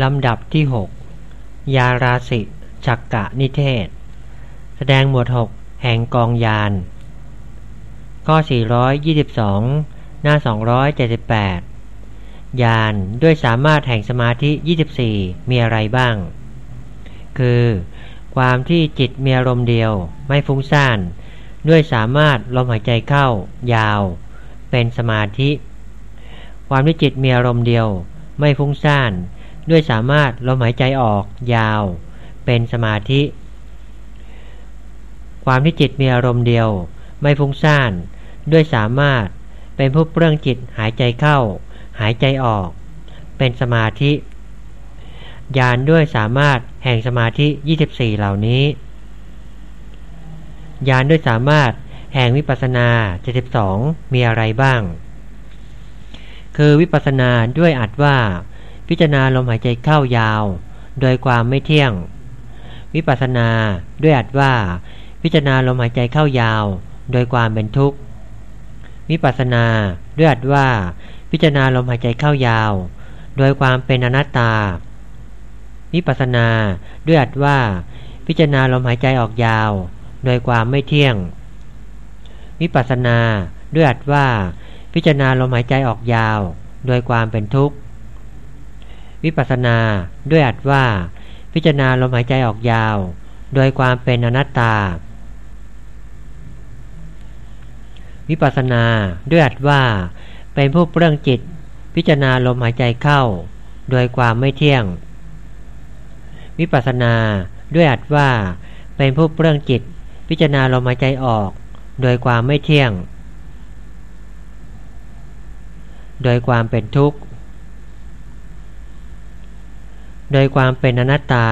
ลำดับที่หกยาราสิจักกะนิเทศ แสดงหมวดหกแห่งกองยาน ข้อ 422 หน้า 278 ยานด้วยสามารถแห่งสมาธิ 24 มีอะไรบ้าง คือ ความที่จิตมีอารมณ์เดียวไม่ฟุ้งซ่าน ด้วยสามารถลมหายใจเข้า ยาว เป็นสมาธิ ความที่จิตมีอารมณ์เดียว ไม่ฟุ้งซ่าน ด้วยสามารถลมหายใจออกยาว เป็นสมาธิ ความที่จิตมีอารมณ์เดียว ไม่ฟุ้งซ่าน ด้วยสามารถเป็นผู้เปลื้องจิตหายใจเข้า หายใจออก เป็นสมาธิญาณด้วยสามารถแห่งสมาธิ 24 เหล่านี้ญาณด้วยสามารถแห่งวิปัสสนา 72 มีอะไรบ้าง คือวิปัสนาด้วยอัดว่า พิจารณาลมหายใจเข้ายาว โดยความไม่เที่ยง วิปัสสนาด้วยอัดว่า พิจารณาลมหายใจเข้ายาว โดยความเป็นทุกข์วิปัสสนาด้วยอัดว่า พิจารณาลมหายใจเข้ายาว โดยความเป็นอนัตตา วิปัสสนาด้วยอัดว่า พิจารณาลมหายใจออกยาว โดยความไม่เที่ยง วิปัสสนาด้วยอัดว่า พิจารณาลมหายใจออกยาว โดยความเป็นทุกข์ วิปัสสนา ด้วยอัดว่า พิจารณาลมหายใจออกยาว โดยความเป็นอนัตตา วิปัสสนา ด้วยอัดว่า เป็นผู้เปลื้องจิต พิจารณาลมหายใจเข้า โดยความไม่เที่ยง วิปัสสนา ด้วยอัดว่า เป็นผู้เปลื้องจิต พิจารณาลมหายใจออก โดยความไม่เที่ยง โดยความเป็นทุกข์ โดยความเป็นอนัตตา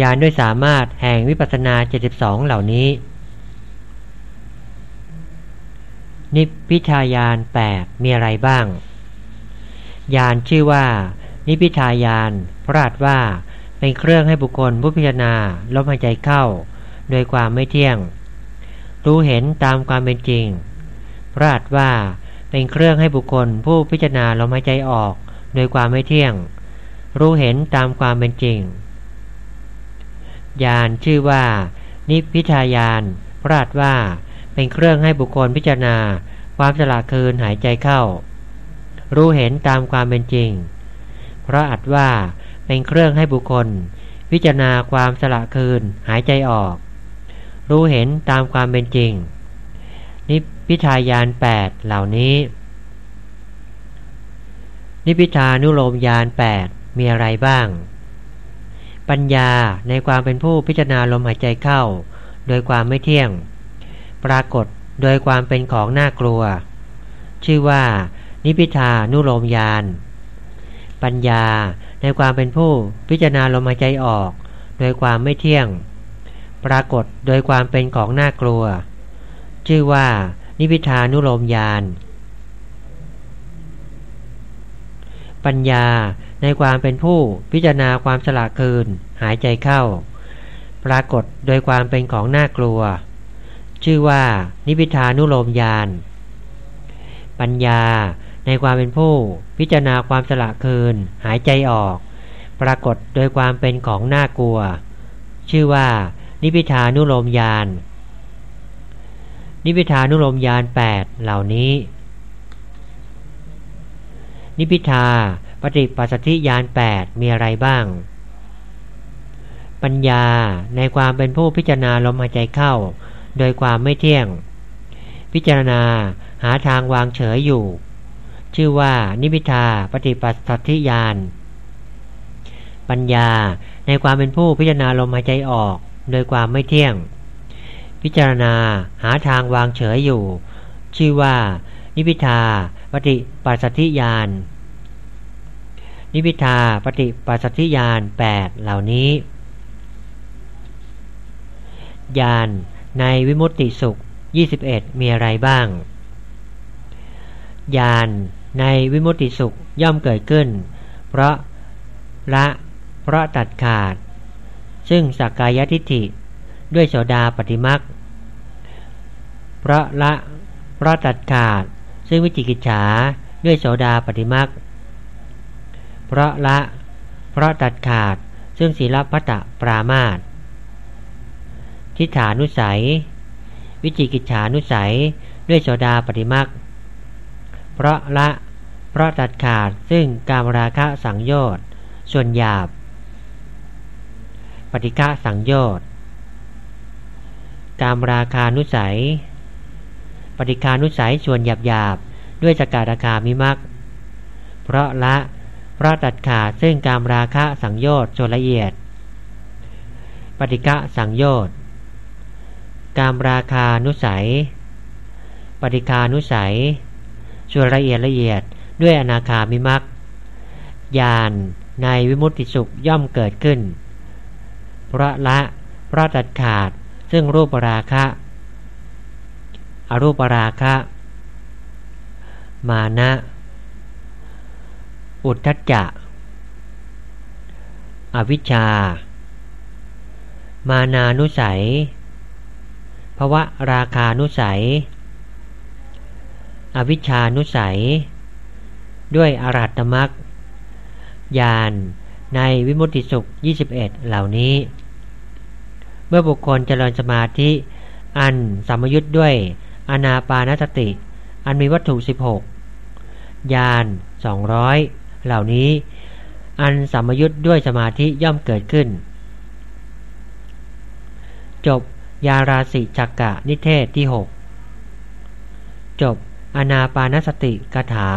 ญาณด้วยสามารถแห่งวิปัสสนา 72 เหล่านี้ นิพพิทายาน8มีอะไรบ้างญาณชื่อว่า นิพิทายานพระราชว่าเป็นเครื่องให้บุคคลผู้พิจารณาลมหายใจเข้า โดยความไม่เที่ยง รู้เห็นตามความเป็นจริง พระราชว่าเป็นเครื่องให้บุคคลผู้พิจารณาลมหายใจออก โดยความไม่เที่ยง รู้เห็นตามความเป็นจริง ญาณชื่อว่า นิพิทายานพระราชว่าเป็นเครื่องให้บุคคลพิจารณา ความสละคืนหายใจเข้า รู้เห็นตามความเป็นจริงพระอัดว่าเป็นเครื่องให้บุคคล พิจารณาความสละคืนหายใจออก รู้เห็นตามความเป็นจริง นิพิทายานแปดเหล่านี้ นิพิทานุโลมยานแปด มีอะไรบ้าง ปัญญาในความเป็นผู้พิจารณาลมหายใจเข้า โดยความไม่เที่ยง ปรากฏโดยความเป็นของน่ากลัว ชื่อว่า นิพิทานุโลมยาน ปัญญาในความเป็นผู้พิจารณาลมหายใจออก โดยความไม่เที่ยง ปรากฏโดยความเป็นของน่ากลัว ชื่อว่า นิพิทานุโลมยานปัญญา ในความเป็นผู้พิจารณาความสละคืน หายใจเข้า ปรากฏโดยความเป็นของน่ากลัว ชื่อว่านิพิทานุโลมยานปัญญาในความเป็นผู้พิจารณาความสละคืน หายใจออก ปรากฏโดยความเป็นของน่ากลัว ชื่อว่านิพิทานุโลมยานนิพิทานุโลมยานแปดเหล่านี้ นิพิทา ฏิปัสสธิยานแปดมีอะไรบ้าง ปัญญาในความเป็นผู้พิจารณาลมหายใจเข้า โดยความไม่เที่ยง พิจารณาหาทางวางเฉยอยู่ ชื่อว่านิพิทาปฏิปัสสธิยานปัญญาในความเป็นผู้พิจารณาลมหายใจออก โดยความไม่เที่ยง พิจารณาหาทางวางเฉยอยู่ ชื่อว่า นิพิทาปฏิปัสสธิยาน นิพิทาปฏิปัสสธิญาณแปดเหล่านี้ญาณในวิมุตติสุข 21 มีอะไรบ้างญาณในวิมุตติสุขย่อมเกิดขึ้น เพราะละเพราะตัดขาด ซึ่งสักกายทิฏฐิด้วยโสดาปฏิมักเพราะละเพราะตัดขาด ซึ่งวิจิกิจฉาด้วยโสดาปฏิมัก เพราะละ เพราะตัดขาด ซึ่งศีลพัตะปรามาตทิฏฐานุสัย วิจิกิจฉานุสัยด้วยโสดาปฏิมักเพราะละ เพราะตัดขาดซึ่งการราคะสังโยชน์ ส่วนหยาบ ปฏิฆะสังโยชน์การราคานุสัย ปฏิคานุสัยส่วนหยาบหยาบด้วยสกาดาคามิมักเพราะละ เพราะตัดขาดซึ่งการราคะสังโยชน์ส่วนละเอียด ปฏิฆะสังโยชน์การราคานุสัย ปฏิคานุสัย ส่วนละเอียดละเอียดด้วยอนาคามิมักญาณในวิมุตติสุขย่อมเกิดขึ้น เพราะละเพราะตัดขาดซึ่งรูปราคะ อรูปราคะ มานะ อุทธัจจะ อวิชชา มานานุสัยภวะราคานุสัย อวิชชานุสัย ด้วยอรัตมักยานในวิมุตติสุข 21 เหล่านี้ เมื่อบุคคลเจริญสมาธิ อันสัมยุทธ์ด้วยอนาปานสติ อันมีวัตถุ 16ยาน200 เหล่านี้ อันสัมยุทธ์ด้วยสมาธิย่อมเกิดขึ้น จบยาราสิจักกะนิเทศที่ 6 จบอนาปานสติกถา